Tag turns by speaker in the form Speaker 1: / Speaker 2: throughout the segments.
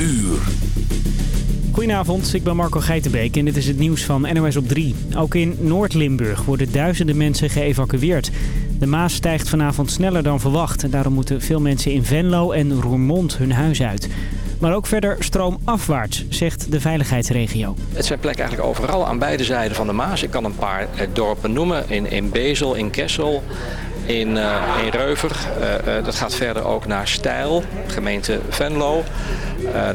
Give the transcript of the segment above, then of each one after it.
Speaker 1: uur.
Speaker 2: Goedenavond, ik ben Marco Geitenbeek en dit is het nieuws van NOS op 3. Ook in Noord-Limburg worden duizenden mensen geëvacueerd. De Maas stijgt vanavond sneller dan verwacht. En daarom moeten veel mensen in Venlo en Roermond hun huis uit. Maar ook verder stroomafwaarts, zegt de veiligheidsregio.
Speaker 3: Het zijn plekken eigenlijk overal aan beide zijden van de Maas. Ik kan een paar eh, dorpen noemen. In, in Bezel, in Kessel, in, uh, in Reuver. Uh, uh, dat gaat verder ook naar Stijl, gemeente Venlo.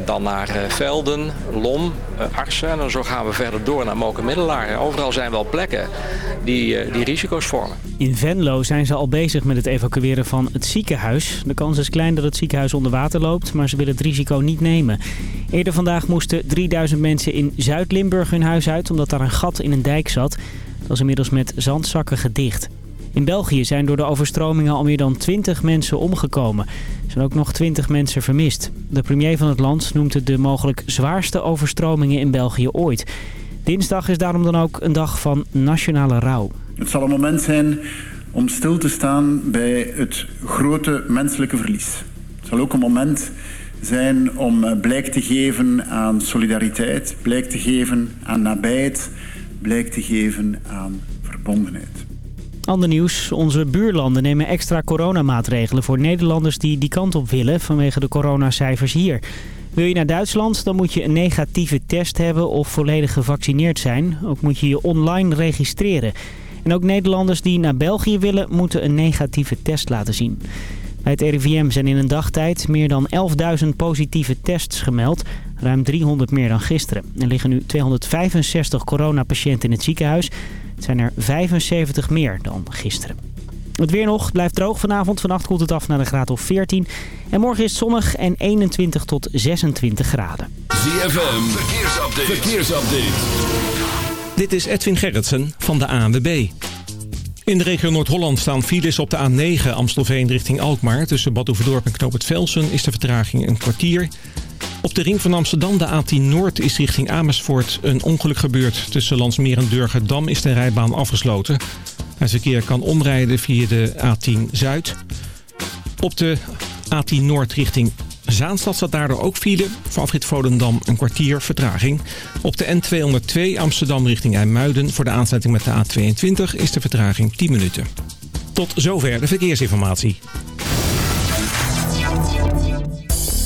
Speaker 3: dan naar Velden, Lom, Arsen. En zo gaan we verder door naar Moken-Middelaar. Overal zijn wel plekken die, die risico's vormen.
Speaker 2: In Venlo zijn ze al bezig met het evacueren van het ziekenhuis. De kans is klein dat het ziekenhuis onder water loopt, maar ze willen het risico niet nemen. Eerder vandaag moesten 3000 mensen in Zuid-Limburg hun huis uit omdat daar een gat in een dijk zat. Dat is inmiddels met zandzakken gedicht. In België zijn door de overstromingen al meer dan 20 mensen omgekomen. Er zijn ook nog 20 mensen vermist. De premier van het land noemt het de mogelijk zwaarste overstromingen in België ooit. Dinsdag is daarom dan ook een dag van nationale rouw.
Speaker 4: Het zal een moment zijn om stil te staan bij het grote menselijke verlies. Het zal ook een moment zijn om blijk te geven aan solidariteit, blijk te geven aan nabijheid, blijk te geven aan verbondenheid.
Speaker 2: Ander nieuws. Onze buurlanden nemen extra coronamaatregelen voor Nederlanders die die kant op willen vanwege de coronacijfers hier. Wil je naar Duitsland, dan moet je een negatieve test hebben of volledig gevaccineerd zijn. Ook moet je je online registreren. En ook Nederlanders die naar België willen, moeten een negatieve test laten zien. Bij het RIVM zijn in een dagtijd meer dan 11.000 positieve tests gemeld. Ruim 300 meer dan gisteren. Er liggen nu 265 coronapatiënten in het ziekenhuis. Zijn er 75 meer dan gisteren. Het weer nog blijft droog vanavond. Vannacht koelt het af naar een graad of 14. En morgen is het zonnig en 21 tot 26 graden.
Speaker 1: ZFM, verkeersupdate. verkeersupdate.
Speaker 5: Dit is Edwin Gerritsen van de ANWB. In de regio Noord-Holland staan files op de A9 Amstelveen richting Alkmaar. Tussen Bad Oeverdorp en Knoop Velsen is de vertraging een kwartier. Op de ring van Amsterdam, de A10 Noord, is richting Amersfoort een ongeluk gebeurd. Tussen Landsmeer en Durgerdam is de rijbaan afgesloten. Het verkeer kan omrijden via de A10 Zuid. Op de A10 Noord richting Zaanstad staat daardoor ook file. Voor afrit Volendam een kwartier vertraging. Op de N202 Amsterdam richting IJmuiden voor de aansluiting met de A22 is de vertraging 10 minuten. Tot zover de verkeersinformatie.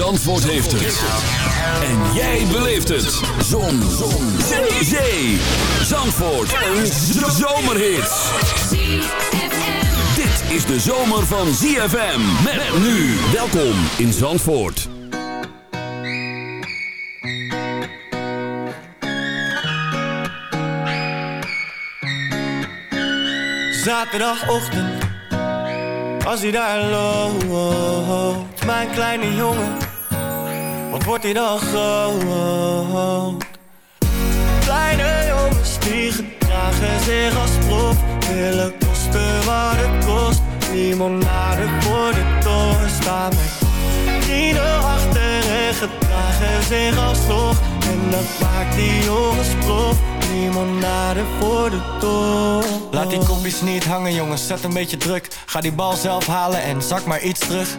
Speaker 1: Zandvoort heeft het. En jij beleeft het. Zon. Zon. Zee. Zee. Zandvoort. Een zomerhit. Dit is de zomer van ZFM. Met nu. Welkom in Zandvoort.
Speaker 6: Zaterdagochtend, als hij daar loopt, mijn kleine jongen, wordt hij dan groot? Kleine jongens die gedragen zich als prof, willen kosten wat het kost. Limonade voor de toren staan met achter en gedragen zich als toch. En dat maakt die jongens prof. Limonade voor de toren. Laat die kopjes niet hangen jongens, zet een beetje druk. Ga die bal zelf halen en zak maar iets terug.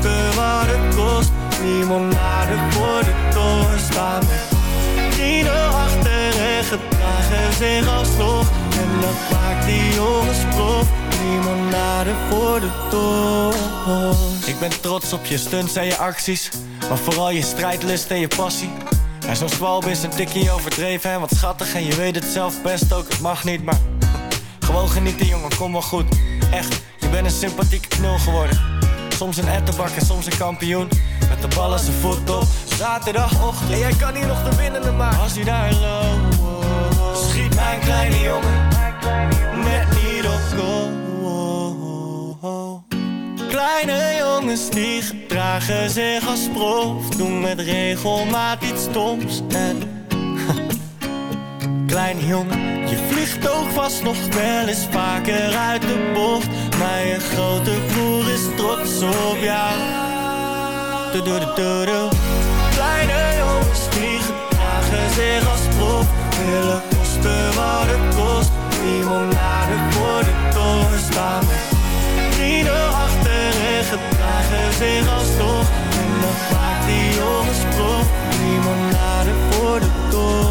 Speaker 6: kosten wat het kost. Limonade voor de toren Staan. Met vrienden achter en gedragen zich als nog En dat maakt die jongens prof. Limonade voor de toren. Ik ben trots op je stunts en je acties. Maar vooral je strijdlust en je passie. En zo'n zwalb is een tikje overdreven en wat schattig. En je weet het zelf best ook, het mag niet, maar Gewoon genieten jongen, kom wel goed. Echt, je bent een sympathieke knul geworden Soms een ettenbak en soms een kampioen. Met de bal als zijn voet op. Zaterdagochtend. En jij kan hier nog de winnende maken. Als hij daar loopt Schiet mijn kleine jongen Net niet op goal. Kleine jongens die gedragen zich als prof. Doen met regelmaat iets stoms. En Kleine jongen, je vliegt ook vast nog wel eens vaker uit de bocht Je grote broer is trots op jou. Doe doe doe doe Kleine jongens die gedragen zich als prof. Willen kosten wat het kost. Limonade voor de toren staan. Vrienden achter en gedragen zich als toch. En maakt die jongens prof. Limonade voor de toren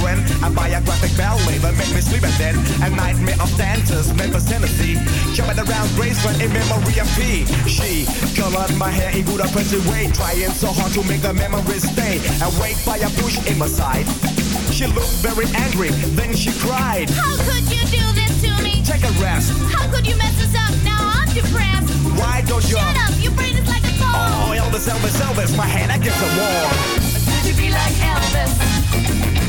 Speaker 7: friend. A biographic ballet that made me sleep and then a nightmare of dancers, Memphis, Tennessee. Jumping around Graceland in memory of P. She colored my hair in good oppressive way, trying so hard to make the memories stay. Awake by a bush in my side. She looked very angry, then she cried.
Speaker 8: How could you do this to me?
Speaker 7: Take a rest.
Speaker 8: How could you mess us up? Now I'm depressed.
Speaker 7: Why don't you?
Speaker 8: Shut up, your brain is like a car.
Speaker 7: Oh, Elvis, Elvis, Elvis, my hand against the wall.
Speaker 9: Could you be like Elvis?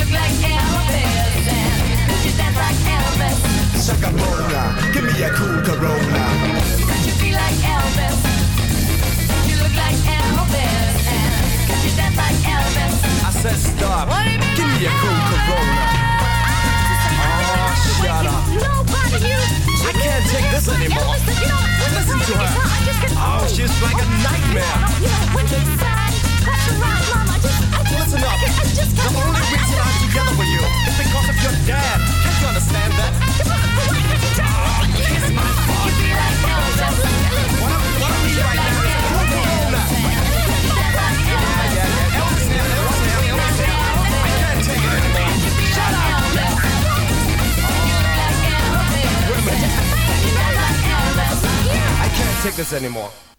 Speaker 9: Look like Elvis? And could you dance like Elvis?
Speaker 7: Give me a cool Corona.
Speaker 9: Could you be like Elvis? Could you look like Elvis? And could you dance like Elvis?
Speaker 7: I said stop. Give me a cool Corona. Oh, shut up.
Speaker 8: Nobody you.
Speaker 7: I can't take this anymore.
Speaker 8: You know,
Speaker 7: Listen to her. Oh, she's like a nightmare.
Speaker 8: You know, when he said, cut around, mom, I just,
Speaker 7: Listen up.
Speaker 8: I, I just
Speaker 7: The only reason I'm together with you is because of your dad. Can't you understand that?
Speaker 9: Ah, kiss my Could you be like Elvis?
Speaker 7: What I'm, what I'm need right now is a cool Corona. Yeah, yeah, Elvis here, Elvis here, Elvis here. I can't take it anymore. Shut up. Wait a minute. I can't take this anymore.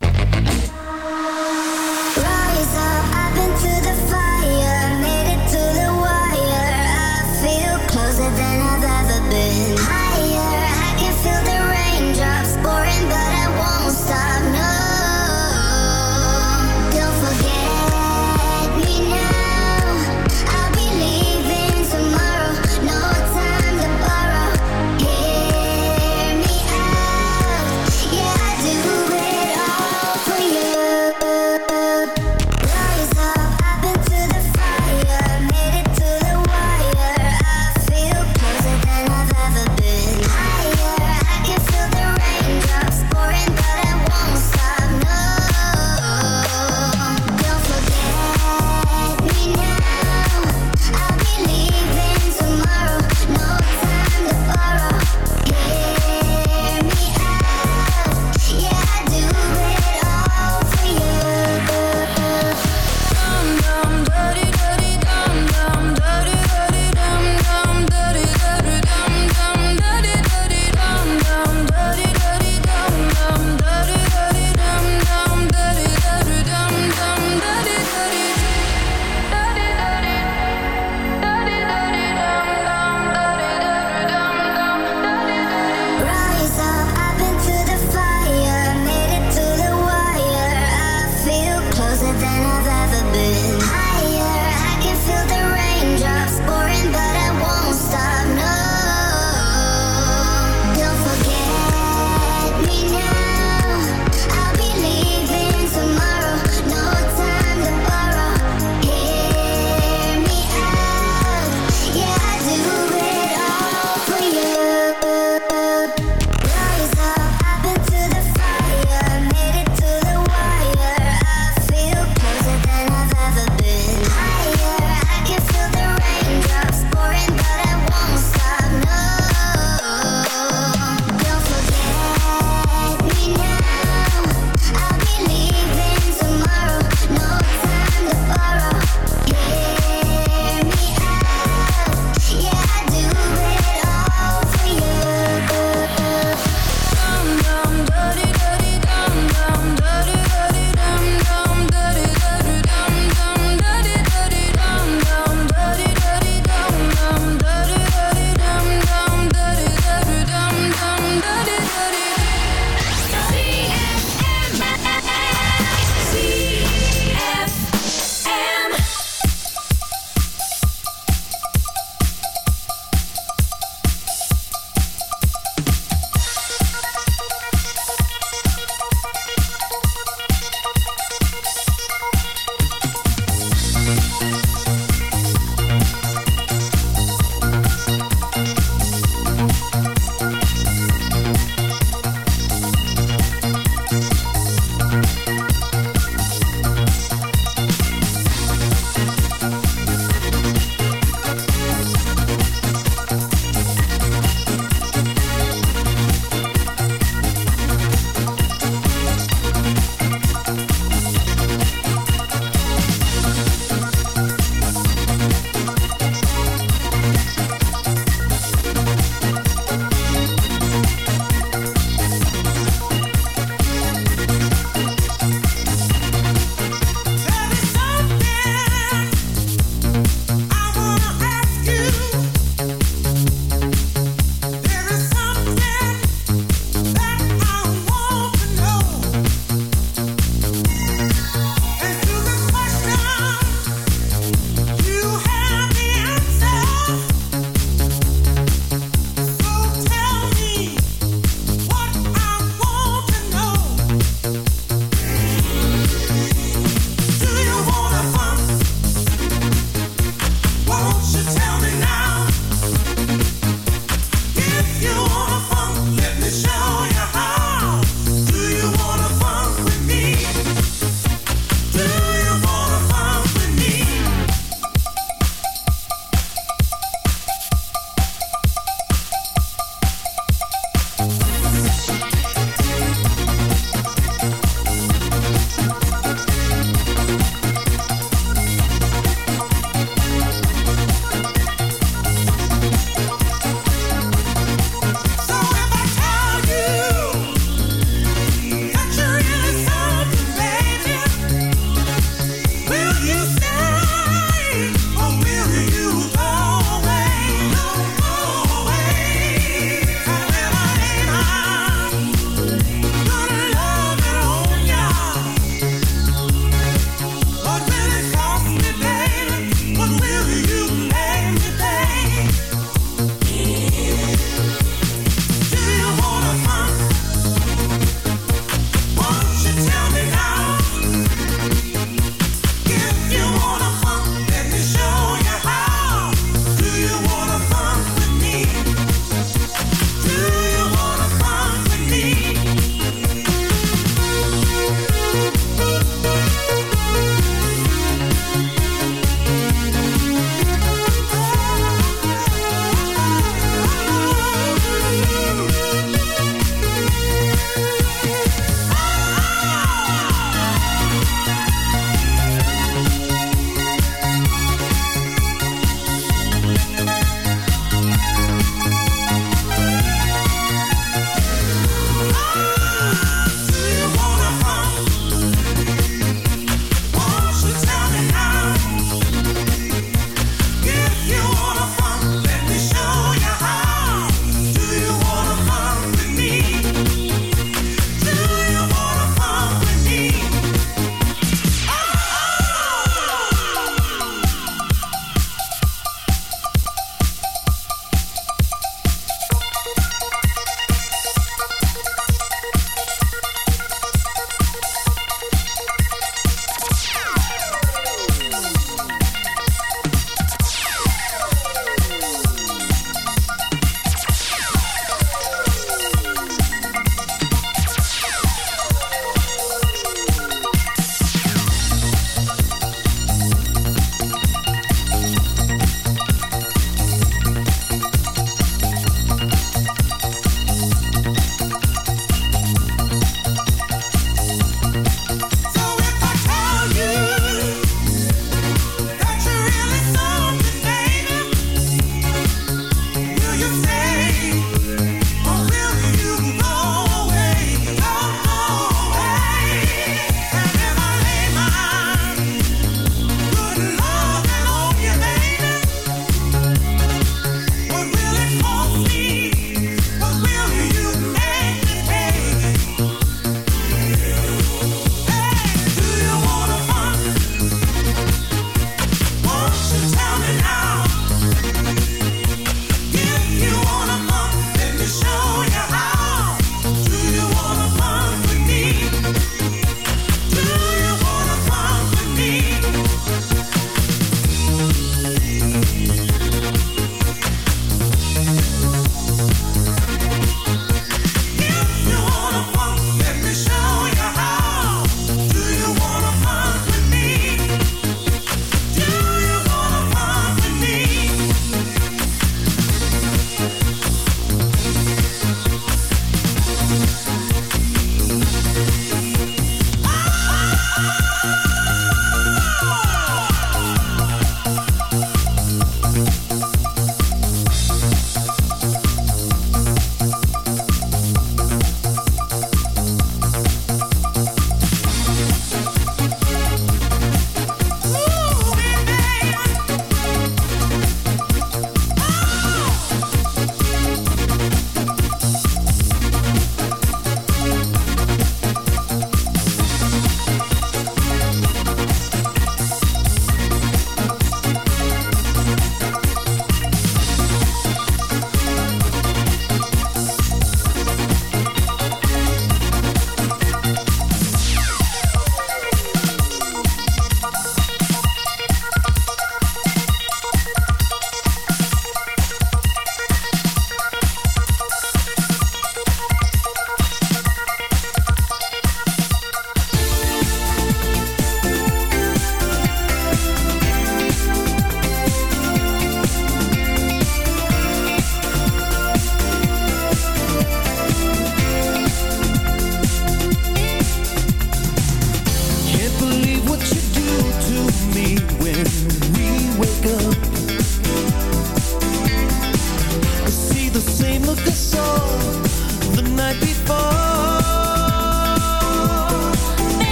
Speaker 10: look a
Speaker 11: soul.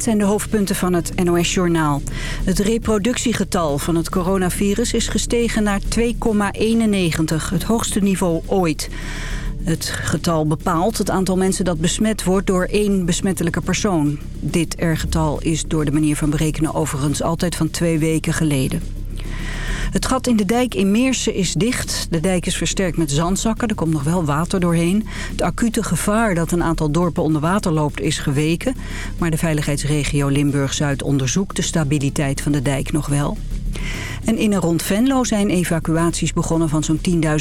Speaker 11: Dit zijn de hoofdpunten van het NOS-journaal. Het reproductiegetal van het coronavirus is gestegen naar 2,91, het hoogste niveau ooit. Het getal bepaalt het aantal mensen dat besmet wordt door één besmettelijke persoon. Dit R-getal is door de manier van berekenen overigens altijd van twee weken geleden. Het gat in de dijk in Meersen is dicht. De dijk is versterkt met zandzakken. Er komt nog wel water doorheen. Het acute gevaar dat een aantal dorpen onder water loopt is geweken. Maar de veiligheidsregio Limburg-Zuid onderzoekt de stabiliteit van de dijk nog wel. En in en rond Venlo zijn evacuaties begonnen van zo'n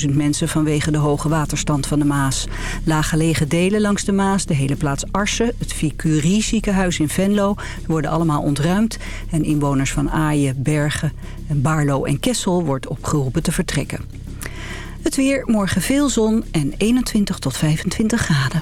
Speaker 11: 10.000 mensen vanwege de hoge waterstand van de Maas. Laaggelegen delen langs de Maas, de hele plaats Arsen, het Vicurie ziekenhuis in Venlo worden allemaal ontruimd. En inwoners van Aaien, Bergen, Baarlo en Kessel wordt opgeroepen te vertrekken. Het weer, morgen veel zon en 21 tot 25 graden.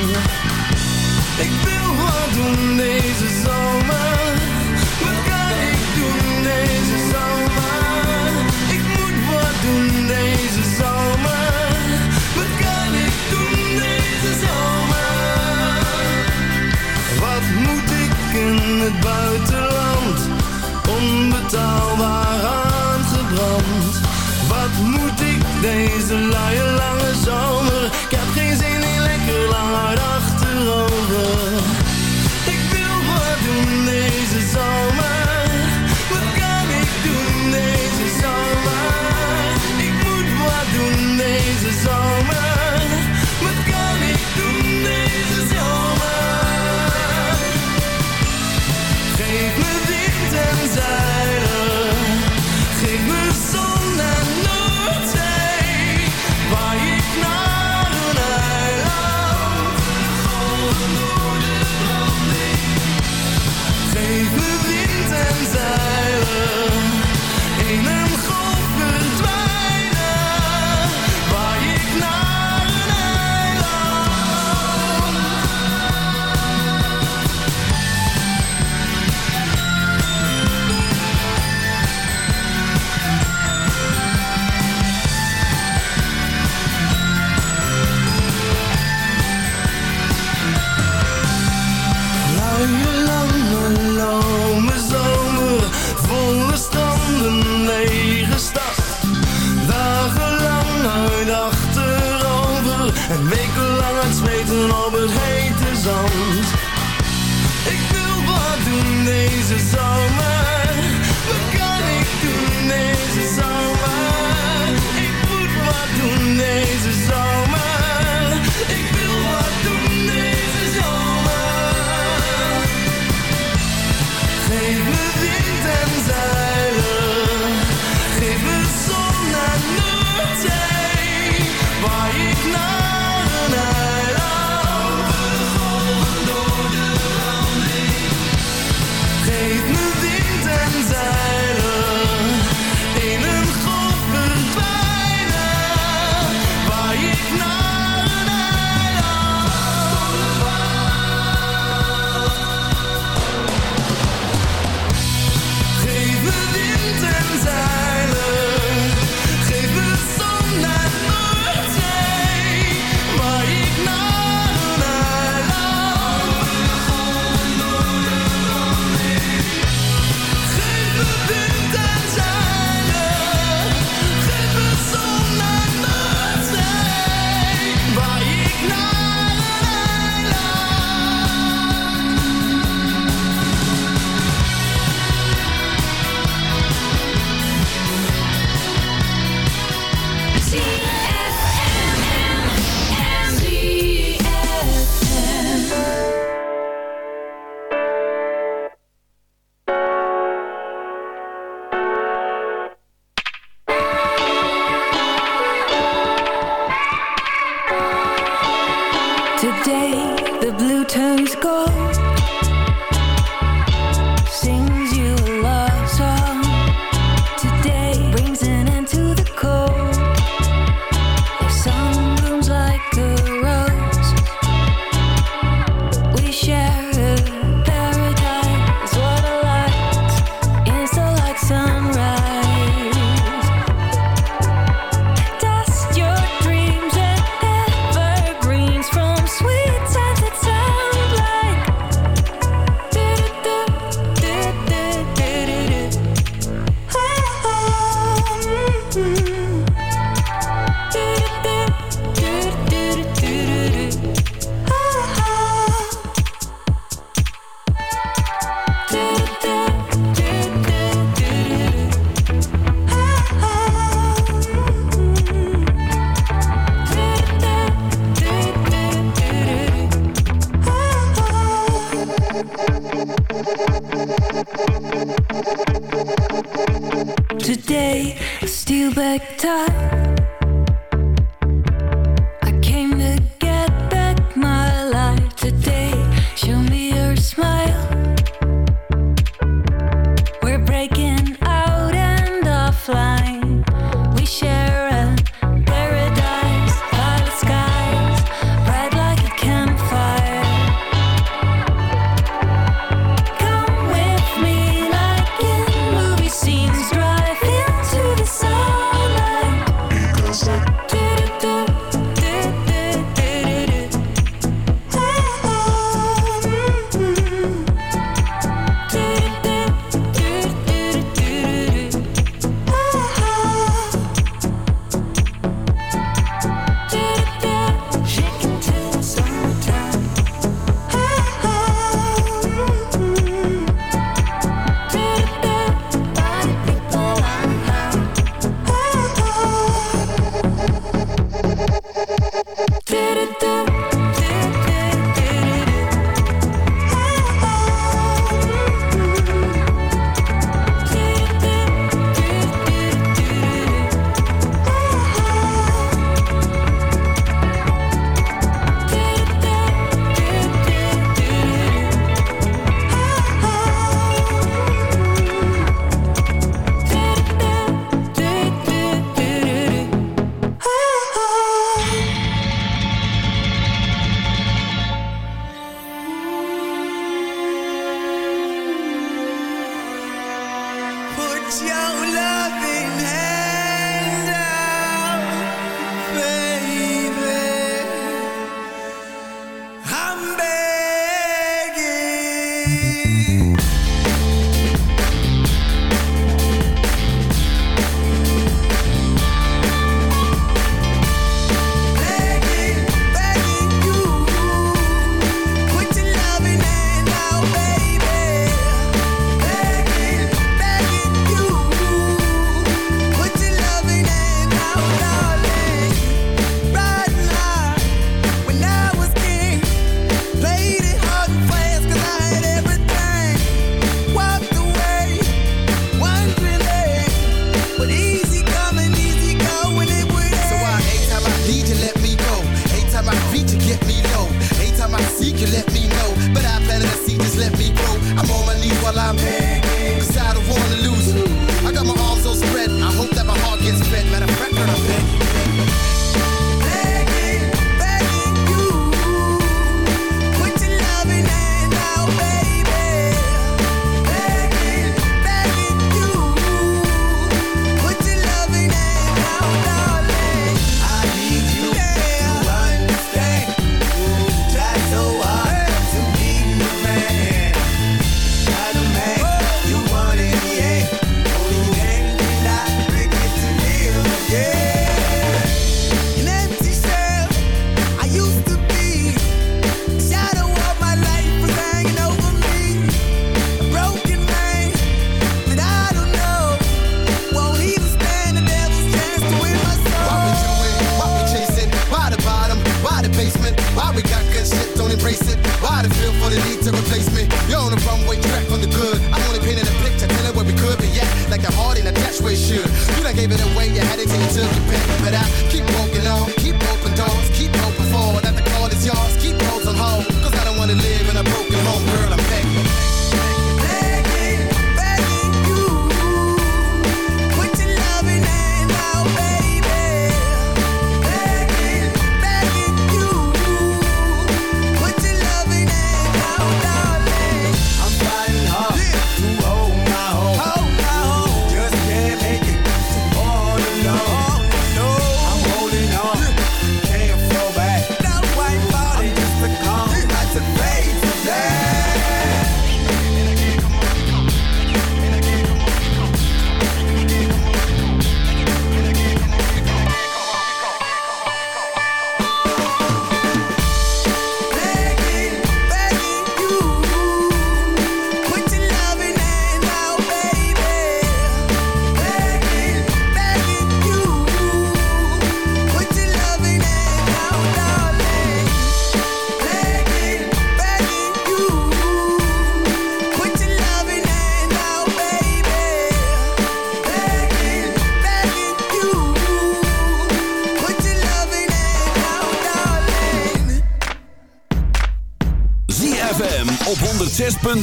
Speaker 12: Deze luie lange zomer?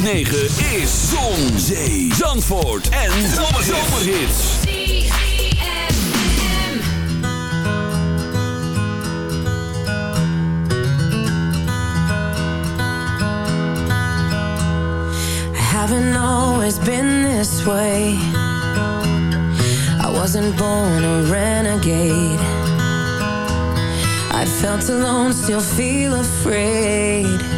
Speaker 1: 106.9 is Zon, Zee, Zandvoort en Zomerhits.
Speaker 13: Haven't always been this way. I wasn't born a renegade. I felt alone, still feel afraid.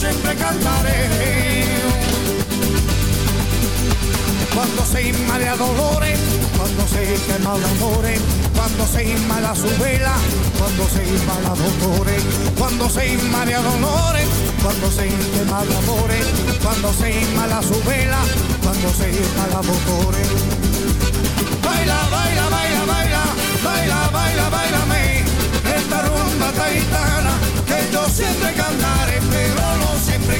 Speaker 14: Siempre cantaré. Cuando se inmala dolores, cuando se quema el amores, cuando se inmala su vela, cuando se inmala dolores, cuando se inmala dolores, cuando se quema amores, cuando se inmala su vela, cuando se inmala dolores. Baila, baila, baila, baila, baila, baila, bailame, esta rumba taitana, que yo siempre cantaré, pero no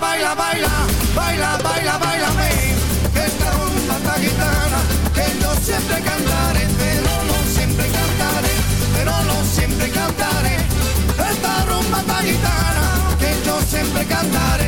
Speaker 14: Baila, baila, baila, baila, baila, baila. Esta rumba esta gitana que yo siempre cantaré, pero no siempre cantaré, pero no siempre cantaré. Esta rumba esta gitana que yo siempre cantaré.